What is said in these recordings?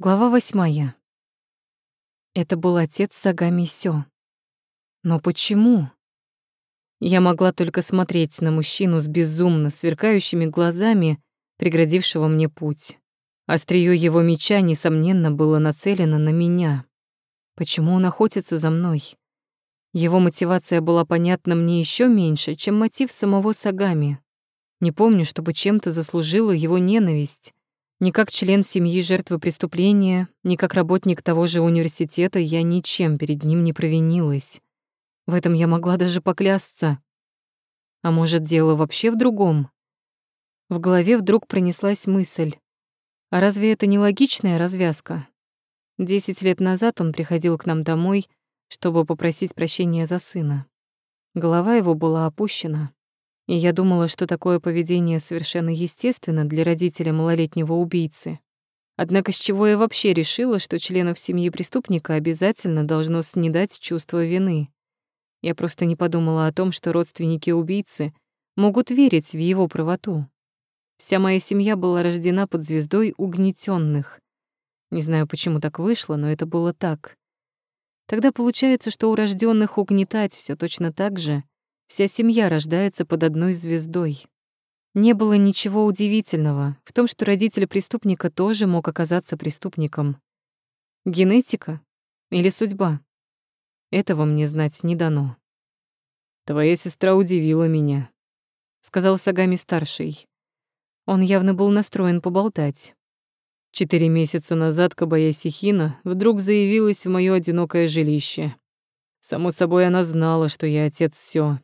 Глава восьмая. Это был отец Сагами Сё. Но почему? Я могла только смотреть на мужчину с безумно сверкающими глазами, преградившего мне путь. Остриё его меча, несомненно, было нацелено на меня. Почему он охотится за мной? Его мотивация была понятна мне еще меньше, чем мотив самого Сагами. Не помню, чтобы чем-то заслужила его ненависть. Ни как член семьи жертвы преступления, ни как работник того же университета я ничем перед ним не провинилась. В этом я могла даже поклясться. А может, дело вообще в другом? В голове вдруг пронеслась мысль. А разве это не логичная развязка? Десять лет назад он приходил к нам домой, чтобы попросить прощения за сына. Голова его была опущена, и я думала, что такое поведение совершенно естественно для родителя малолетнего убийцы. Однако с чего я вообще решила, что членов семьи преступника обязательно должно снедать чувство вины? Я просто не подумала о том, что родственники убийцы могут верить в его правоту. Вся моя семья была рождена под звездой угнетенных. Не знаю, почему так вышло, но это было так. Тогда получается, что у рожденных угнетать все точно так же — Вся семья рождается под одной звездой. Не было ничего удивительного в том, что родитель преступника тоже мог оказаться преступником. Генетика или судьба? Этого мне знать не дано. «Твоя сестра удивила меня», — сказал Сагами-старший. Он явно был настроен поболтать. Четыре месяца назад Кабаяси Хина вдруг заявилась в моё одинокое жилище. Само собой, она знала, что я отец Сё,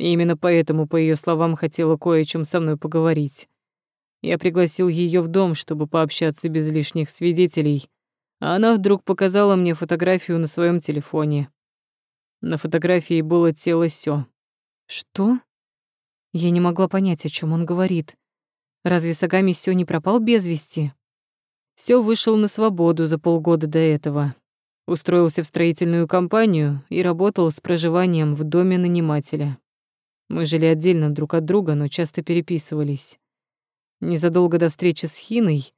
и именно поэтому, по ее словам, хотела кое о чем со мной поговорить. Я пригласил ее в дом, чтобы пообщаться без лишних свидетелей, а она вдруг показала мне фотографию на своем телефоне. На фотографии было тело Сё. Что? Я не могла понять, о чем он говорит. Разве Сагами Сё не пропал без вести? Сё вышел на свободу за полгода до этого. Устроился в строительную компанию и работал с проживанием в доме нанимателя. Мы жили отдельно друг от друга, но часто переписывались. Незадолго до встречи с Хиной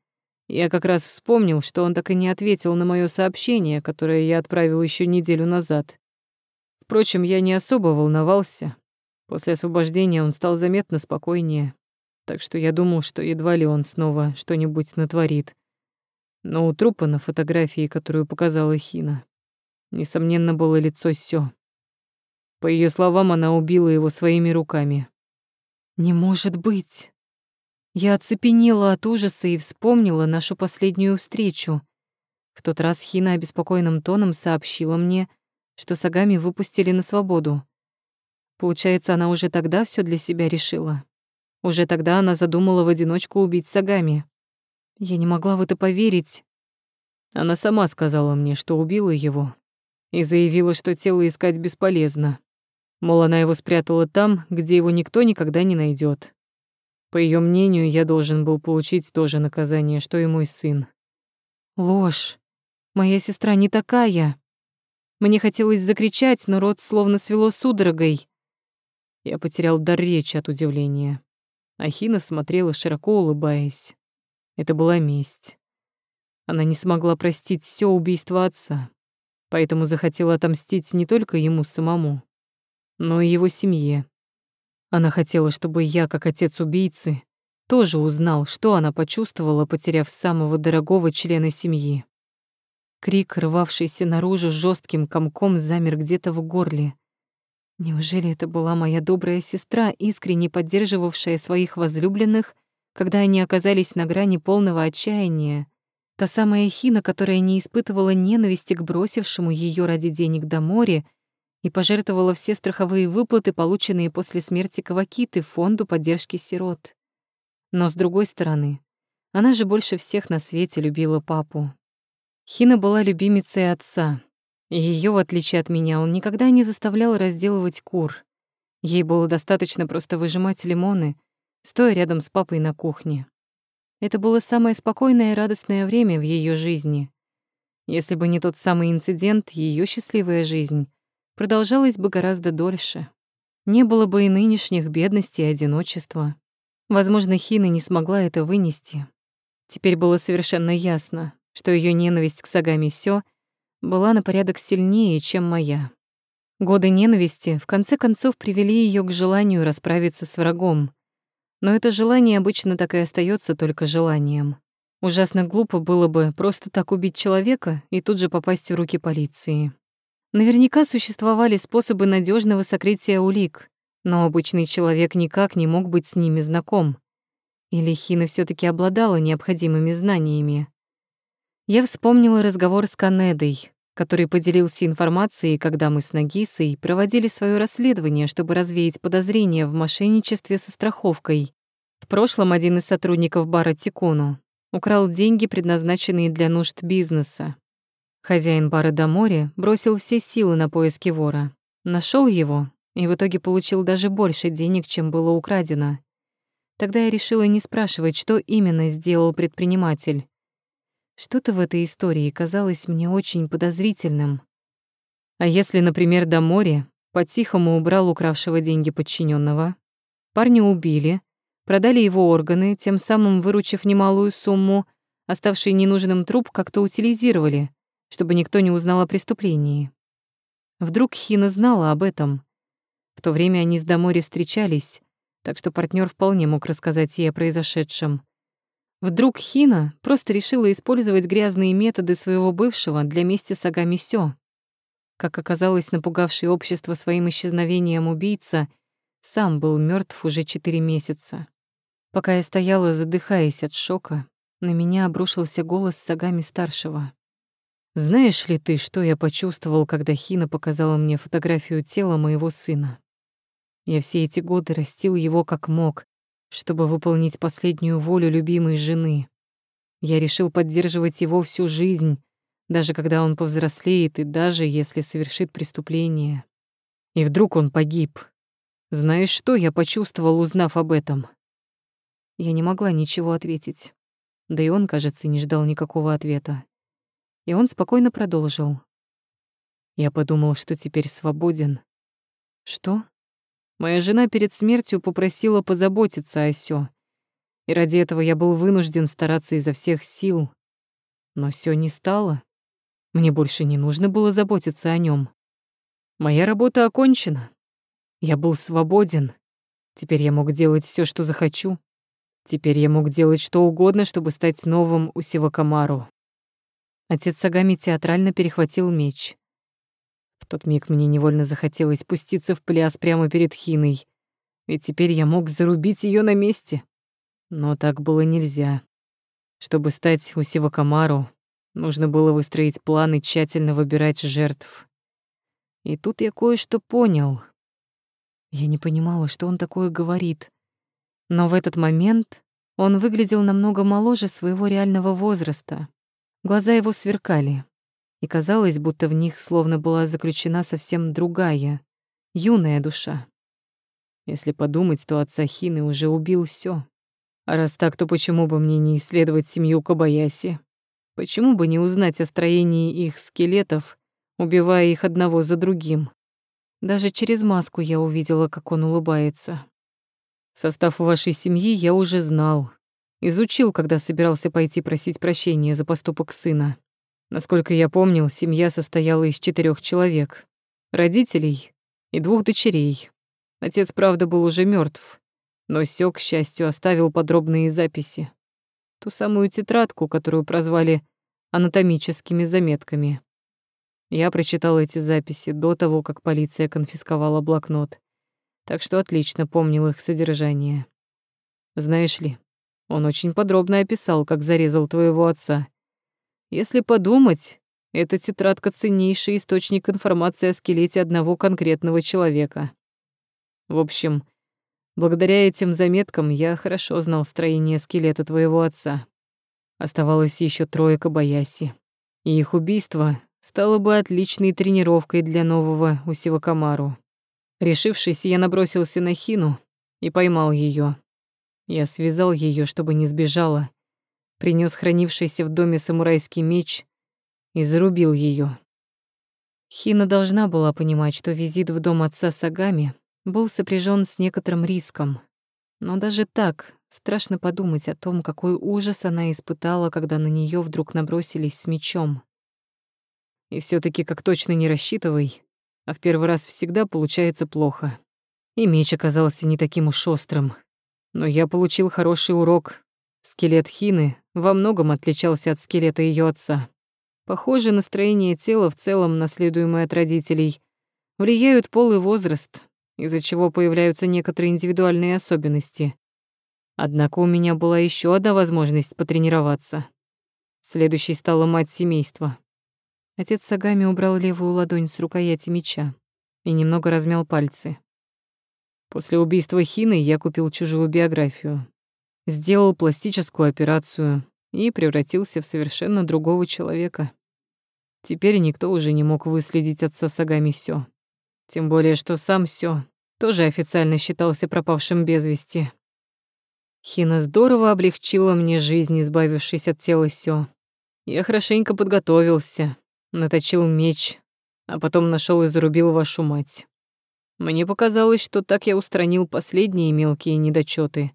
я как раз вспомнил, что он так и не ответил на моё сообщение, которое я отправил ещё неделю назад. Впрочем, я не особо волновался. После освобождения он стал заметно спокойнее, так что я думал, что едва ли он снова что-нибудь натворит. Но у трупа на фотографии, которую показала Хина, несомненно, было лицо Сё. По ее словам, она убила его своими руками. «Не может быть!» Я оцепенела от ужаса и вспомнила нашу последнюю встречу. В тот раз Хина обеспокоенным тоном сообщила мне, что Сагами выпустили на свободу. Получается, она уже тогда все для себя решила. Уже тогда она задумала в одиночку убить Сагами. Я не могла в это поверить. Она сама сказала мне, что убила его, и заявила, что тело искать бесполезно. Мол, она его спрятала там, где его никто никогда не найдет. По ее мнению, я должен был получить то же наказание, что и мой сын. Ложь. Моя сестра не такая. Мне хотелось закричать, но рот словно свело судорогой. Я потерял дар речи от удивления. Ахина смотрела, широко улыбаясь. Это была месть. Она не смогла простить все убийство отца, поэтому захотела отомстить не только ему самому, но и его семье. Она хотела, чтобы я, как отец убийцы, тоже узнал, что она почувствовала, потеряв самого дорогого члена семьи. Крик, рвавшийся наружу жестким комком, замер где-то в горле. Неужели это была моя добрая сестра, искренне поддерживавшая своих возлюбленных, когда они оказались на грани полного отчаяния? Та самая Хина, которая не испытывала ненависти к бросившему ее ради денег до моря и пожертвовала все страховые выплаты, полученные после смерти Кавакиты, фонду поддержки сирот. Но с другой стороны, она же больше всех на свете любила папу. Хина была любимицей отца, и её, в отличие от меня, он никогда не заставлял разделывать кур. Ей было достаточно просто выжимать лимоны, стоя рядом с папой на кухне. Это было самое спокойное и радостное время в её жизни. Если бы не тот самый инцидент, её счастливая жизнь продолжалось бы гораздо дольше. Не было бы и нынешних бедностей и одиночества. Возможно, Хина не смогла это вынести. Теперь было совершенно ясно. что ее ненависть к Сагами Сё была на порядок сильнее, чем моя. Годы ненависти в конце концов привели ее к желанию расправиться с врагом. Но это желание обычно так и остается только желанием. Ужасно глупо было бы просто так убить человека и тут же попасть в руки полиции. Наверняка существовали способы надежного сокрытия улик, но обычный человек никак не мог быть с ними знаком. Или Хина все таки обладала необходимыми знаниями. Я вспомнила разговор с Канедой, который поделился информацией, когда мы с Нагисой проводили свое расследование, чтобы развеять подозрения в мошенничестве со страховкой. В прошлом один из сотрудников бара Тикуну украл деньги, предназначенные для нужд бизнеса. Хозяин бара Дамори бросил все силы на поиски вора, нашел его и в итоге получил даже больше денег, чем было украдено. Тогда я решила не спрашивать, что именно сделал предприниматель. Что-то в этой истории казалось мне очень подозрительным. А если, например, Дамори по-тихому убрал укравшего деньги подчиненного, парня убили, продали его органы, тем самым выручив немалую сумму, оставший ненужным труп как-то утилизировали, чтобы никто не узнал о преступлении. Вдруг Хина знала об этом. В то время они с Дамори встречались, так что партнер вполне мог рассказать ей о произошедшем. Вдруг Хина просто решила использовать грязные методы своего бывшего для мести с Агамисё. Как оказалось, напугавший общество своим исчезновением убийца сам был мертв уже четыре месяца. Пока я стояла, задыхаясь от шока, на меня обрушился голос Сагами-старшего. «Знаешь ли ты, что я почувствовал, когда Хина показала мне фотографию тела моего сына? Я все эти годы растил его как мог, чтобы выполнить последнюю волю любимой жены. Я решил поддерживать его всю жизнь, даже когда он повзрослеет и даже если совершит преступление. И вдруг он погиб. Знаешь, что я почувствовал, узнав об этом?» Я не могла ничего ответить. Да и он, кажется, не ждал никакого ответа. И он спокойно продолжил. Я подумал, что теперь свободен. Что? Моя жена перед смертью попросила позаботиться о Сё. И ради этого я был вынужден стараться изо всех сил. Но Сё не стало. Мне больше не нужно было заботиться о нем. Моя работа окончена. Я был свободен. Теперь я мог делать все, что захочу. Теперь я мог делать что угодно, чтобы стать новым Усивакамару. Отец Сагами театрально перехватил меч. В тот миг мне невольно захотелось спуститься в пляс прямо перед Хиной, ведь теперь я мог зарубить ее на месте. Но так было нельзя. Чтобы стать Усивакамару, нужно было выстроить план и тщательно выбирать жертв. И тут я кое-что понял. Я не понимала, что он такое говорит. Но в этот момент он выглядел намного моложе своего реального возраста. Глаза его сверкали, и казалось, будто в них словно была заключена совсем другая, юная душа. Если подумать, то отца Хины уже убил все. А раз так, то почему бы мне не исследовать семью Кабаяси? Почему бы не узнать о строении их скелетов, убивая их одного за другим? Даже через маску я увидела, как он улыбается. Состав вашей семьи я уже знал. Изучил, когда собирался пойти просить прощения за поступок сына. Насколько я помнил, семья состояла из четырех человек. Родителей и двух дочерей. Отец, правда, был уже мертв, но Сё, к счастью, оставил подробные записи. Ту самую тетрадку, которую прозвали анатомическими заметками. Я прочитал эти записи до того, как полиция конфисковала блокнот так что отлично помнил их содержание. Знаешь ли, он очень подробно описал, как зарезал твоего отца. Если подумать, эта тетрадка — ценнейший источник информации о скелете одного конкретного человека. В общем, благодаря этим заметкам я хорошо знал строение скелета твоего отца. Оставалось еще трое Кабаяси, и их убийство стало бы отличной тренировкой для нового Усивакамару. Решившись, я набросился на Хину и поймал ее. Я связал ее, чтобы не сбежала, принес хранившийся в доме самурайский меч и зарубил ее. Хина должна была понимать, что визит в дом отца Сагами был сопряжен с некоторым риском. Но даже так, Страшно подумать о том, какой ужас она испытала, когда на нее вдруг набросились с мечом. И все таки как точно не рассчитывай, а в первый раз всегда получается плохо. И меч оказался не таким уж острым. Но я получил хороший урок. Скелет Хины во многом отличался от скелета ее отца. Похоже, настроение тела в целом, наследуемое от родителей, влияют пол и возраст, из-за чего появляются некоторые индивидуальные особенности. Однако у меня была еще одна возможность потренироваться. Следующей стала мать семейства. Отец Сагами убрал левую ладонь с рукояти меча и немного размял пальцы. После убийства Хины я купил чужую биографию, сделал пластическую операцию и превратился в совершенно другого человека. Теперь никто уже не мог выследить отца Сагами Сё. Тем более, что сам Сё тоже официально считался пропавшим без вести. Хина здорово облегчила мне жизнь, избавившись от тела Сё. Я хорошенько подготовился, наточил меч, а потом нашел и зарубил вашу мать. Мне показалось, что так я устранил последние мелкие недочеты.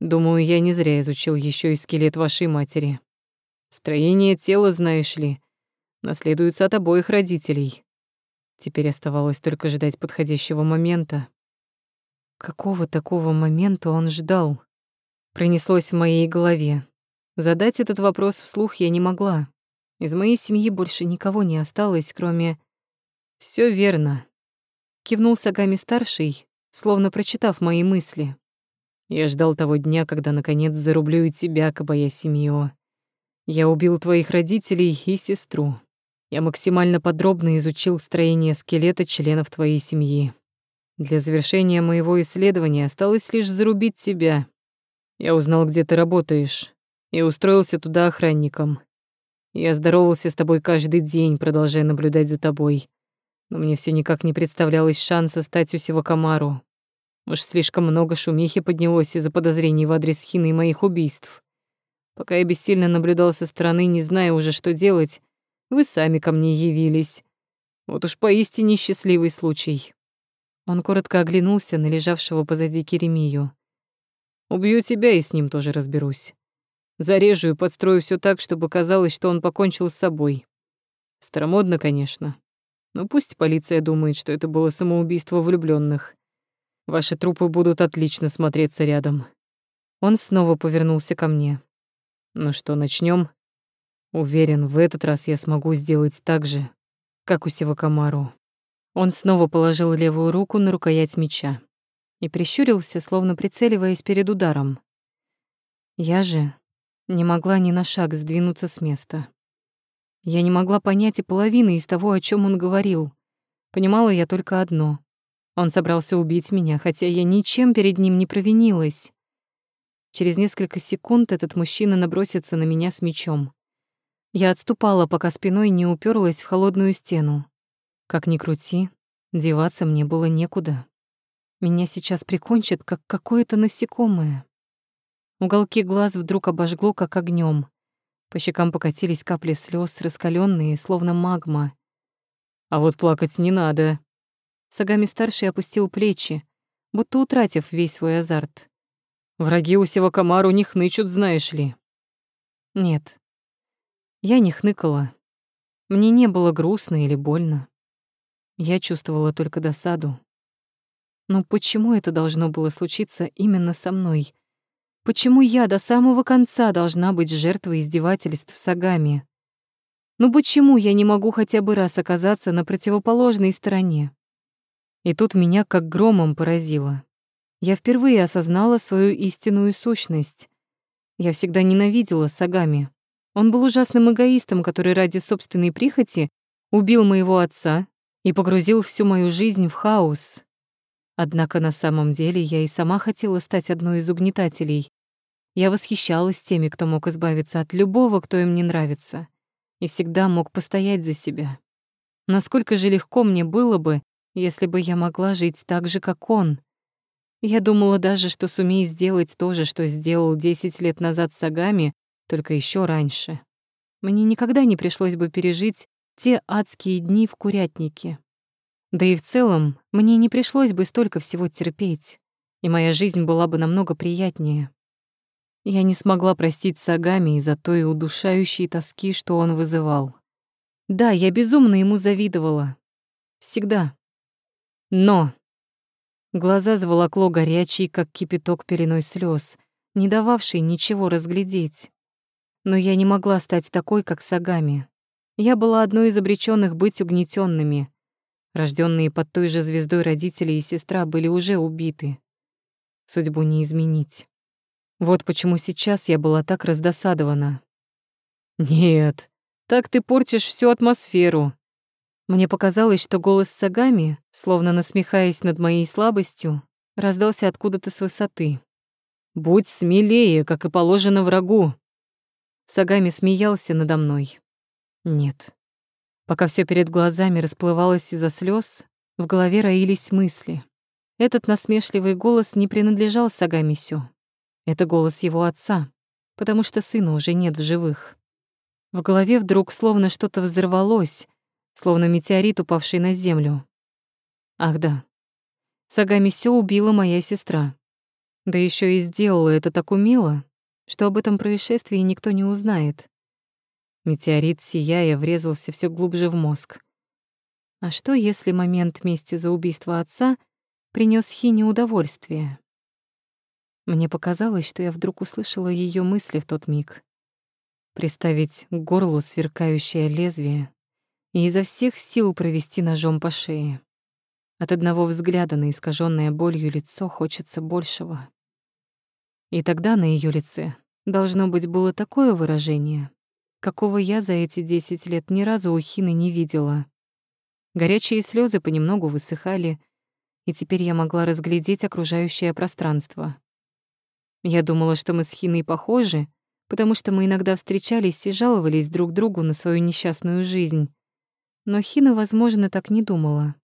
Думаю, я не зря изучил еще и скелет вашей матери. Строение тела, знаешь ли, наследуется от обоих родителей. Теперь оставалось только ждать подходящего момента. Какого такого момента он ждал? Пронеслось в моей голове. Задать этот вопрос вслух я не могла. Из моей семьи больше никого не осталось, кроме... Все верно. Кивнул Сагами-старший, словно прочитав мои мысли. Я ждал того дня, когда наконец зарублю и тебя, Кабая Семио. Я убил твоих родителей и сестру. Я максимально подробно изучил строение скелета членов твоей семьи. Для завершения моего исследования осталось лишь зарубить тебя. Я узнал, где ты работаешь, и устроился туда охранником. Я здоровался с тобой каждый день, продолжая наблюдать за тобой. Но мне все никак не представлялось шанса стать Усева Камару. Уж слишком много шумихи поднялось из-за подозрений в адрес Хины и моих убийств. Пока я бессильно наблюдал со стороны, не зная уже, что делать, вы сами ко мне явились. Вот уж поистине счастливый случай». Он коротко оглянулся на лежавшего позади Керемию. «Убью тебя и с ним тоже разберусь. Зарежу и подстрою все так, чтобы казалось, что он покончил с собой. Старомодно, конечно. Но пусть полиция думает, что это было самоубийство влюбленных. Ваши трупы будут отлично смотреться рядом». Он снова повернулся ко мне. «Ну что, начнем? Уверен, в этот раз я смогу сделать так же, как у Севакамару. Он снова положил левую руку на рукоять меча и прищурился, словно прицеливаясь перед ударом. Я же не могла ни на шаг сдвинуться с места. Я не могла понять и половины из того, о чем он говорил. Понимала я только одно. Он собрался убить меня, хотя я ничем перед ним не провинилась. Через несколько секунд этот мужчина набросится на меня с мечом. Я отступала, пока спиной не уперлась в холодную стену. Как ни крути, деваться мне было некуда. Меня сейчас прикончат, как какое-то насекомое. Уголки глаз вдруг обожгло, как огнем. По щекам покатились капли слез, раскаленные, словно магма. А вот плакать не надо. Сагами-старший опустил плечи, будто утратив весь свой азарт. Враги у Севакамару не хнычут, знаешь ли. Нет, я не хныкала. Мне не было грустно или больно. Я чувствовала только досаду. Но почему это должно было случиться именно со мной? Почему я до самого конца должна быть жертвой издевательств Сагами? Ну почему я не могу хотя бы раз оказаться на противоположной стороне? И тут меня как громом поразило. Я впервые осознала свою истинную сущность. Я всегда ненавидела Сагами. Он был ужасным эгоистом, который ради собственной прихоти убил моего отца и погрузил всю мою жизнь в хаос. Однако на самом деле я и сама хотела стать одной из угнетателей. Я восхищалась теми, кто мог избавиться от любого, кто им не нравится, и всегда мог постоять за себя. Насколько же легко мне было бы, если бы я могла жить так же, как он. Я думала даже, что сумею сделать то же, что сделал 10 лет назад с Сагами, только еще раньше. Мне никогда не пришлось бы пережить те адские дни в курятнике. Да и в целом, мне не пришлось бы столько всего терпеть, и моя жизнь была бы намного приятнее. Я не смогла простить Сагами из-за той удушающей тоски, что он вызывал. Да, я безумно ему завидовала. Всегда. Но глаза заволокло горячий, как кипяток переной слез, не дававший ничего разглядеть. Но я не могла стать такой, как Сагами. Я была одной из обречённых быть угнетёнными. Рождённые под той же звездой родители и сестра были уже убиты. Судьбу не изменить. Вот почему сейчас я была так раздосадована. «Нет, так ты портишь всю атмосферу». Мне показалось, что голос Сагами, словно насмехаясь над моей слабостью, раздался откуда-то с высоты. «Будь смелее, как и положено врагу». Сагами смеялся надо мной. Нет. Пока все перед глазами расплывалось из-за слез, в голове роились мысли. Этот насмешливый голос не принадлежал Сагамисю. Это голос его отца, потому что сына уже нет в живых. В голове вдруг словно что-то взорвалось, словно метеорит, упавший на землю. Ах да, Сагами Сё убила моя сестра. Да еще и сделала это так умело, что об этом происшествии никто не узнает. Метеорит, сияя, врезался все глубже в мозг. А что, если момент мести за убийство отца принес Хине удовольствие? Мне показалось, что я вдруг услышала ее мысли в тот миг приставить к горлу сверкающее лезвие и изо всех сил провести ножом по шее. От одного взгляда на искаженное болью лицо хочется большего. И тогда на ее лице должно быть было такое выражение, какого я за эти десять лет ни разу у Хины не видела. Горячие слезы понемногу высыхали, и теперь я могла разглядеть окружающее пространство. Я думала, что мы с Хиной похожи, потому что мы иногда встречались и жаловались друг другу на свою несчастную жизнь. Но Хина, возможно, так не думала.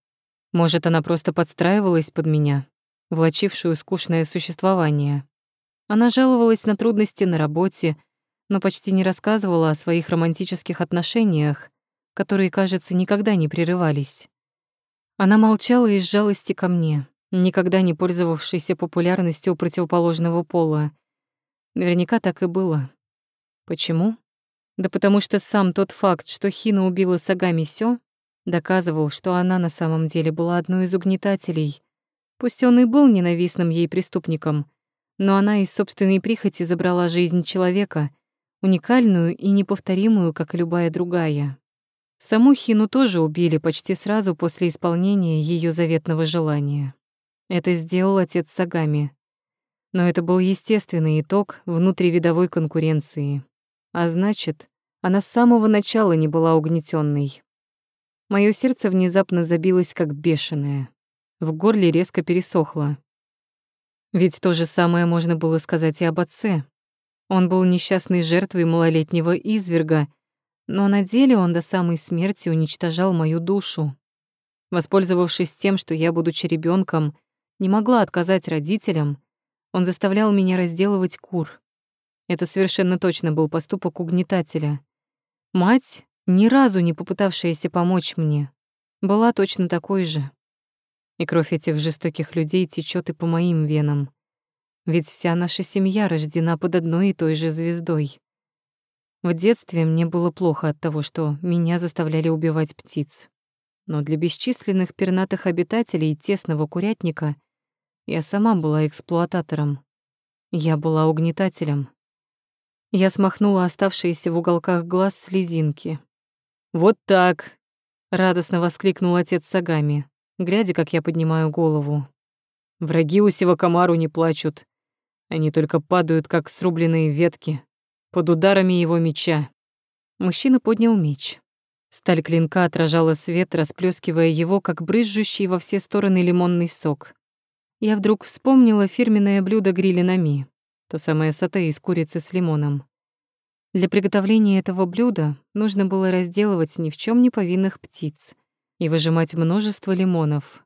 Может, она просто подстраивалась под меня, влачившую скучное существование. Она жаловалась на трудности на работе, но почти не рассказывала о своих романтических отношениях, которые, кажется, никогда не прерывались. Она молчала из жалости ко мне, никогда не пользовавшейся популярностью противоположного пола, Наверняка так и было. Почему? Да потому что сам тот факт, что Хина убила Сагами Сё, доказывал, что она на самом деле была одной из угнетателей. Пусть он и был ненавистным ей преступником, но она из собственной прихоти забрала жизнь человека, уникальную и неповторимую, как и любая другая. Саму Хину тоже убили почти сразу после исполнения ее заветного желания. Это сделал отец Сагами, но это был естественный итог внутривидовой конкуренции. А значит, она с самого начала не была угнетенной. Моё сердце внезапно забилось как бешеное. В горле резко пересохло. Ведь то же самое можно было сказать и об отце. Он был несчастной жертвой малолетнего изверга, но на деле он до самой смерти уничтожал мою душу. Воспользовавшись тем, что я, будучи ребенком, не могла отказать родителям, он заставлял меня разделывать кур. Это совершенно точно был поступок угнетателя. Мать, ни разу не попытавшаяся помочь мне, была точно такой же. И кровь этих жестоких людей течет и по моим венам. Ведь вся наша семья рождена под одной и той же звездой. В детстве мне было плохо от того, что меня заставляли убивать птиц. Но для бесчисленных пернатых обитателей тесного курятника я сама была эксплуататором. Я была угнетателем. Я смахнула оставшиеся в уголках глаз слезинки. «Вот так!» — радостно воскликнул отец Сагами, глядя, как я поднимаю голову. «Враги у Сивакамару не плачут. Они только падают, как срубленные ветки, под ударами его меча». Мужчина поднял меч. Сталь клинка отражала свет, расплескивая его, как брызжущий во все стороны лимонный сок я вдруг вспомнила фирменное блюдо грилинами, то самое сате из курицы с лимоном. Для приготовления этого блюда нужно было разделывать ни в чем не повинных птиц и выжимать множество лимонов.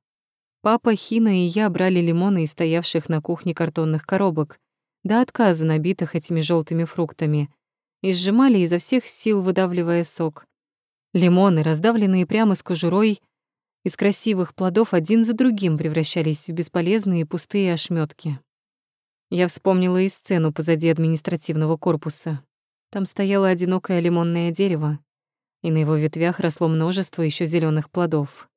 Папа, Хина и я брали лимоны из стоявших на кухне картонных коробок, до отказа набитых этими желтыми фруктами, и сжимали изо всех сил, выдавливая сок. Лимоны, раздавленные прямо с кожурой, из красивых плодов один за другим превращались в бесполезные пустые ошметки. Я вспомнила и сцену позади административного корпуса. Там стояло одинокое лимонное дерево, и на его ветвях росло множество еще зеленых плодов.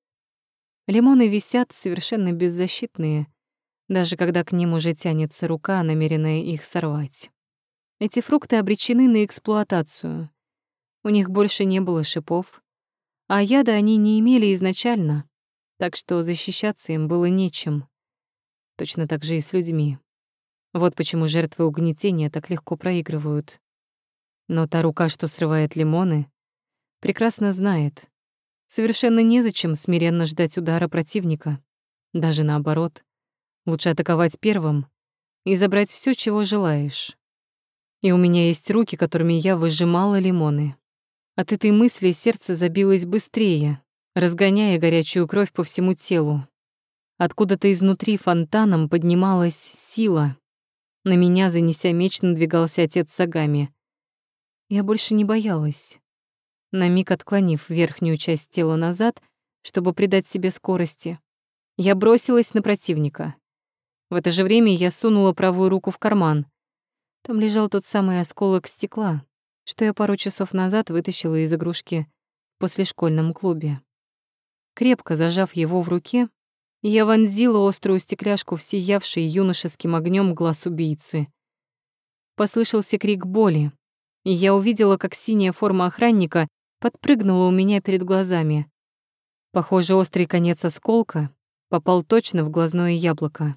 Лимоны висят совершенно беззащитные, даже когда к ним уже тянется рука, намеренная их сорвать. Эти фрукты обречены на эксплуатацию. У них больше не было шипов, а яда они не имели изначально, так что защищаться им было нечем. Точно так же и с людьми. Вот почему жертвы угнетения так легко проигрывают. Но та рука, что срывает лимоны, прекрасно знает. Совершенно незачем смиренно ждать удара противника. Даже наоборот. Лучше атаковать первым и забрать все, чего желаешь. И у меня есть руки, которыми я выжимала лимоны. От этой мысли сердце забилось быстрее, разгоняя горячую кровь по всему телу. Откуда-то изнутри фонтаном поднималась сила. На меня, занеся меч, надвигался отец Сагами. Я больше не боялась. На миг отклонив верхнюю часть тела назад, чтобы придать себе скорости, я бросилась на противника. В это же время я сунула правую руку в карман. Там лежал тот самый осколок стекла, что я пару часов назад вытащила из игрушки после школьном клубе. Крепко зажав его в руке, я вонзила острую стекляшку в сиявший юношеским огнем глаз убийцы. Послышался крик боли, и я увидела, как синяя форма охранника подпрыгнула у меня перед глазами. Похоже, острый конец осколка попал точно в глазное яблоко.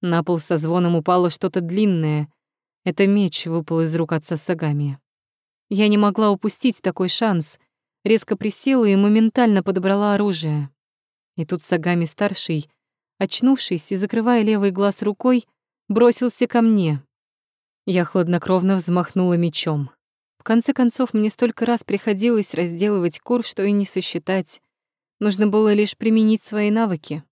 На пол со звоном упало что-то длинное. Это меч выпал из рук отца Сагами. Я не могла упустить такой шанс. Резко присела и моментально подобрала оружие. И тут Сагами-старший, очнувшись и закрывая левый глаз рукой, бросился ко мне. Я хладнокровно взмахнула мечом. В конце концов, мне столько раз приходилось разделывать кур, что и не сосчитать. Нужно было лишь применить свои навыки.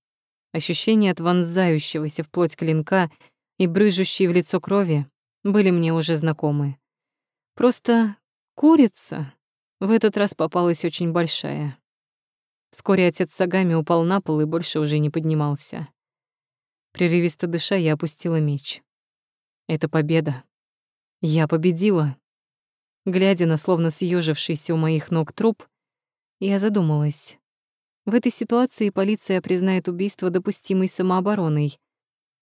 Ощущения от вонзающегося в плоть клинка и брыжущей в лицо крови были мне уже знакомы. Просто курица в этот раз попалась очень большая. Вскоре отец Сагами упал на пол и больше уже не поднимался. Прерывисто дыша, я опустила меч. Это победа. Я победила. Глядя на словно съежившийся у моих ног труп, я задумалась. В этой ситуации полиция признает убийство допустимой самообороной.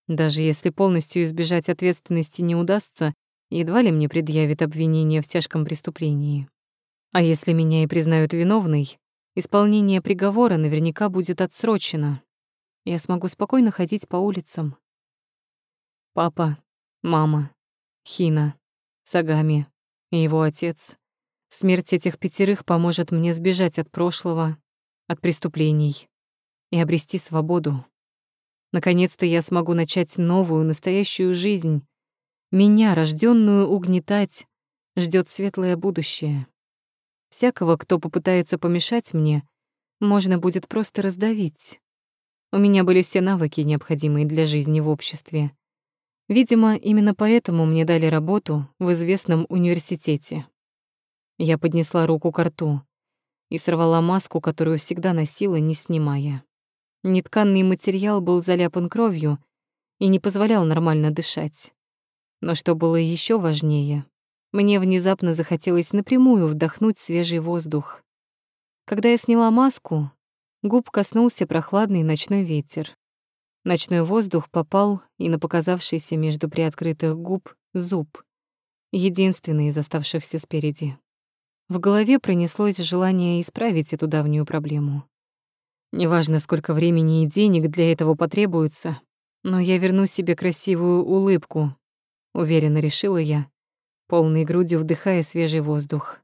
Даже если полностью избежать ответственности не удастся, едва ли мне предъявит обвинение в тяжком преступлении. А если меня и признают виновной, исполнение приговора наверняка будет отсрочено. Я смогу спокойно ходить по улицам. Папа Мама, Хина, Сагами и его отец. Смерть этих пятерых поможет мне сбежать от прошлого, от преступлений и обрести свободу. Наконец-то я смогу начать новую, настоящую жизнь. Меня, рожденную угнетать, ждет светлое будущее. Всякого, кто попытается помешать мне, можно будет просто раздавить. У меня были все навыки, необходимые для жизни в обществе. Видимо, именно поэтому мне дали работу в известном университете. Я поднесла руку к рту и сорвала маску, которую всегда носила, не снимая. Нетканный материал был заляпан кровью и не позволял нормально дышать. Но что было еще важнее, мне внезапно захотелось напрямую вдохнуть свежий воздух. Когда я сняла маску, губ коснулся прохладный ночной ветер. Ночной воздух попал и на показавшийся между приоткрытых губ зуб, единственный из оставшихся спереди. В голове пронеслось желание исправить эту давнюю проблему. Неважно, сколько времени и денег для этого потребуется, но я верну себе красивую улыбку, уверенно решила я, полной грудью вдыхая свежий воздух.